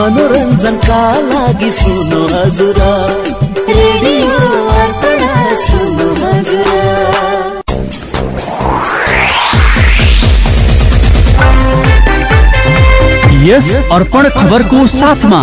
मनोरञ्जनका लागि सुन्नु हजुर रेडियो अर्पण अर्पण खबरको साथमा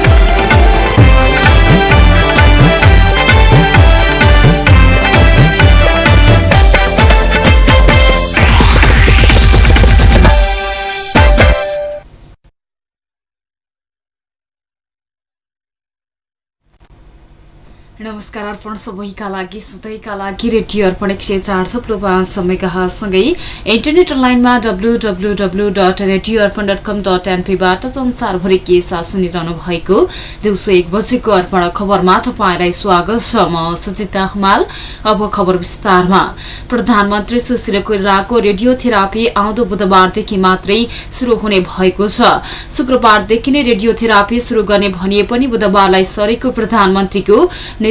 नमस्कार अर्पण सबैका लागि सधैँका लागि रेडियो अर्पण एक सय चार थुप्रो पाँच समयकासँगै इन्टरनेट लाइनमा W W W dot radio Arpan dot com dot एनपीबाट संसारभरि के साथ सुनिरहनु भएको दिउँसो एक बजेको अर्पण खबरमा तपाईँलाई स्वागत छ। म सुजिता हमाल अब खबर विस्तारमा। प्रधानमन्त्री सुशील कोइरालाको रेडियोथेरापी आउँदो बुधबारदेखि मात्रै शुरू हुने भएको छ। शुक्रबारदेखि नै रेडियोथेरापी शुरू गर्ने भनिए पनि बुधबारलाई सरेको प्रधानमन्त्रीको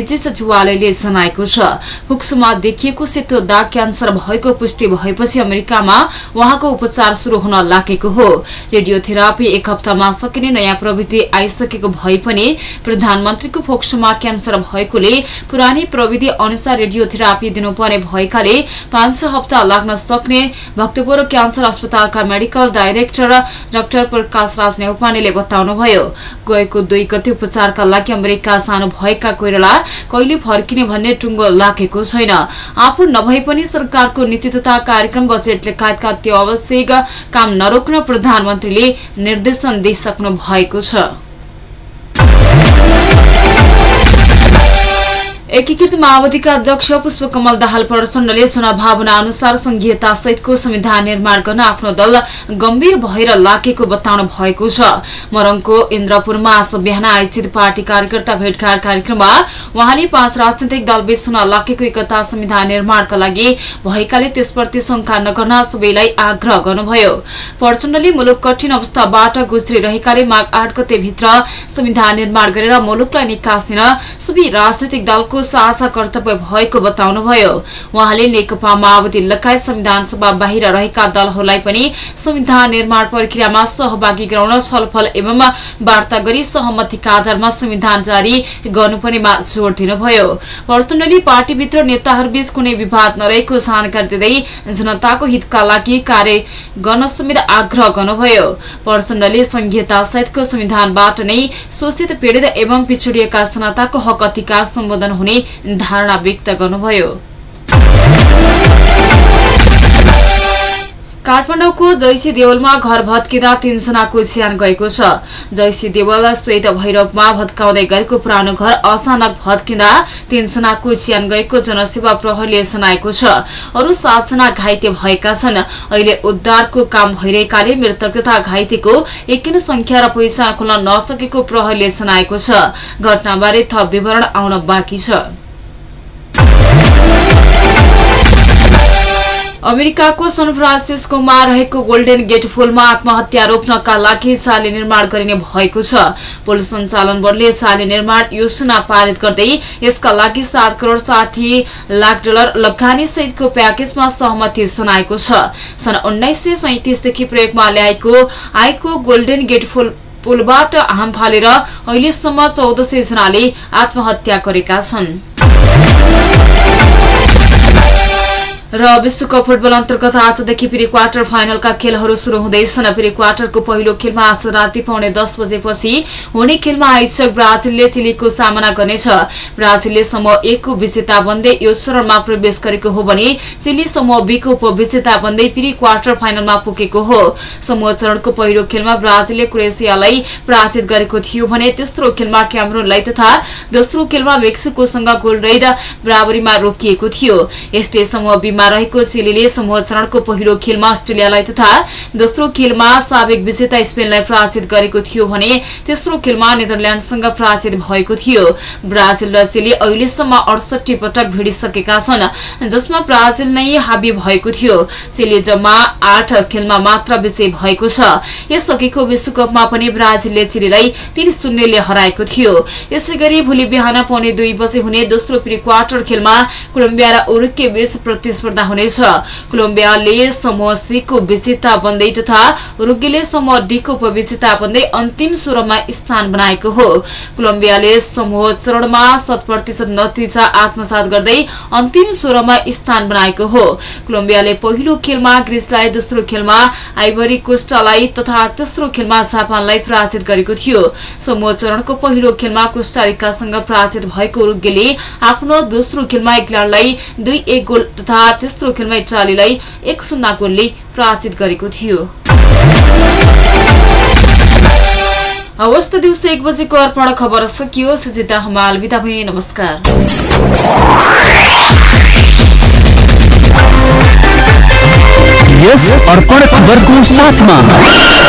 निजी सचिवालयले जनाएको छ। फुक्सुमा देखिएको सेतो दाग क्यान्सर भएको पुष्टि भएपछि अमेरिकामा उहाँको उपचार शुरू हुन लागेको हो। रेडियोथेरापी एक हप्तामा सकिने नयाँ प्रविधि आइसकेको भए पनि प्रधानमन्त्रीको फोक्सोमा क्यान्सर भएकोले पुरानी प्रविधि अनुसार रेडियोथेरापी दिनुपर्ने भएकाले पाँच छ हप्ता लाग्न सक्ने भक्तपुर क्यान्सर अस्पतालका medical director doctor Prakash Raj नेउपानेले बताउनुभयो। गएको दुई गते उपचारका लागि अमेरिका सानो भएका कोइराला कहिले फर्किने भन्ने टुङ्गो लागेको छैन। आफू नभए पनि सरकारको नीति तथा कार्यक्रम बजेट लगायतका त्यो आवश्यक काम नरोक्न प्रधानमन्त्रीले निर्देशन दिइसक्नु भएको छ। एकीकृत माओवादीका अध्यक्ष पुष्पकमल दाहाल प्रचण्डले जनभावना अनुसार संघीयता सहितको संविधान निर्माण गर्न आफ्नो दल गम्भीर भएर लागेको बताउनु भएको छ। मरङको इन्द्रपुरमा आज बिहान आयोजित पार्टी कार्यकर्ता भेटघाट कार्यक्रममा उहाँले पाँच राजनैतिक दलबीच हुन लागेको एकता संविधान निर्माणका लागि भएकाले त्यसप्रति शंका नगर्न सबैलाई आग्रह गर्नुभयो। प्रचण्डले मुलुक कठिन अवस्थाबाट गुज्रिरहेकाले माघ आठ गते भित्र संविधान निर्माण गरेर मुलुकलाई निकास दिन सबै राजनैतिक दलको साझा कर्तव्य भएको बताउनुभयो। उहाँले नेकपा माओवादी लगायत संविधान सभा बाहिर रहेका दलहरूलाई पनि संविधान निर्माण प्रक्रियामा सहभागी गराउन छलफल एवं वार्ता गरी सहमतिका आधारमा संविधान जारी गर्नुपर्नेमा जोड़ दिनुभयो। प्रचण्डले पार्टीभित्र नेताहरूबीच कुनै विवाद नरहेको जानकारी दिँदै जनताको हितका लागि कार्य गर्न समेत आग्रह गर्नुभयो। प्रचण्डले संघीयता सहितको संविधानबाट नै शोषित पीड़ित एवं पिछडिएका जनताको हक अधिकार सम्बोधन हुने धारणा व्यक्त गर्नुभयो काठमाडौँको जैसी देवलमा घर भत्किँदा तीनजनाको ज्यान गएको छ। जैसी देवल श्वेत भैरवमा भत्काउँदै गरेको पुरानो घर अचानक भत्किँदा तीनजनाको ज्यान गएको जनसेवा प्रहरीले जनाएको छ। अरू सातजना घाइते भएका छन्। अहिले उद्धारको काम भइरहेकाले मृतक तथा घाइतेको एकिन संख्या र पहिचान खुल्न नसकेको प्रहरीले जनाएको छ। घटनाबारे थप विवरण आउन बाँकी छ। अमेरिकाको सन फ्रान्सिस्कोमा रहेको गोल्डेन गेट पुलमा आत्महत्या रोक्नका लागि चाली निर्माण गरिने भएको छ। पुल सञ्चालन बोर्डले चाली निर्माण योजना पारित गर्दै यसका लागि सात करोड़ साठी लाख डलर लगानी सहितको प्याकेजमा सहमति जनाएको छ। सन् उन्नाइस सय सैतिसदेखि प्रयोगमा ल्याएको आएको गोल्डेन गेट पुल पुलबाट हाम फालेर अहिलेसम्म चौध सय जनाले आत्महत्या गरेका छन्। र विश्वकप फुटबल अन्तर्गत आजदेखि प्री क्वार्टर फाइनलका खेलहरू शुरू हुँदैछन्। प्री क्वार्टरको पहिलो खेलमा आज राति पाउने दस बजेपछि हुने खेलमा आयोजक ब्राजिलले चिलीको सामना गर्नेछ। ब्राजिलले समूह एकको विजेता बन्दै यो चरणमा प्रवेश गरेको हो भने चिली समूह बीको उपविजेता बन्दै प्री क्वार्टर फाइनलमा पुगेको हो। समूह चरणको पहिलो खेलमा ब्राजिलले क्रोएसियालाई पराजित गरेको थियो भने तेस्रो खेलमा क्यामरूनलाई तथा दोस्रो खेलमा मेक्सिकोसँग गोलरहित बराबरीमा रोकिएको थियो। यस्तै समूह रहेको चिलीले समूह चरणको पहिलो खेलमा अस्ट्रेलियालाई तथा दोस्रो खेलमा साबिक विजेता स्पेनलाई पराजित गरेको थियो भने तेस्रो खेलमा नेदरल्याण्डसँग पराजित भएको थियो। ब्राजिल र चिली अहिलेसम्म अडसठी पटक भिडिसकेका छन् जसमा ब्राजिल नै हाबी भएको थियो। चिली जम्मा आठ खेलमा मात्र विजय भएको छ। यसअघिको विश्वकपमा पनि ब्राजिलले चिलीलाई तीन शून्यले हराएको थियो। यसै गरी भोलि बिहान पौने दुई बजे हुने दोस्रो प्री क्वार्टर खेलमा कोलम्बिया र उरुके बीच प्रतिस्पर्धा हुनेछ। कोलम्बियाले समूह सी को विजेता बन्दै तथा उरुगेले समूह डी को उपविजेता बन्दै अन्तिम सोह्रमा स्थान बनाएको हो। कोलम्बियाले समूह चरणमा शत प्रतिशत नतिजा आत्मसात गर्दै अन्तिम सोह्रमा स्थान बनाएको हो। कोलम्बियाले पहिलो खेलमा ग्रिसलाई दोस्रो खेलमा आइभरी कोस्टालाई तथा तेस्रो खेलमा जापानलाई पराजित गरेको थियो। समूह चरणको पहिलो खेलमा कोस्टारिकासँग पराजित भएको उरुगेले आफ्नो दोस्रो खेलमा इङ्ल्याण्डलाई दुई एक गोल तथा तेस्रो खेलमा इटालीलाई एक शून्य गोलले पराजित गरेको थियो। हवस् त दिउँसो एक बजेको अर्पण खबर सकियो। सुजिता हमाल बिदा भए नमस्कार। यस अर्पण खबरको साथमा